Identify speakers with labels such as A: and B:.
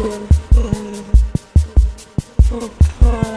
A: Oh, oh.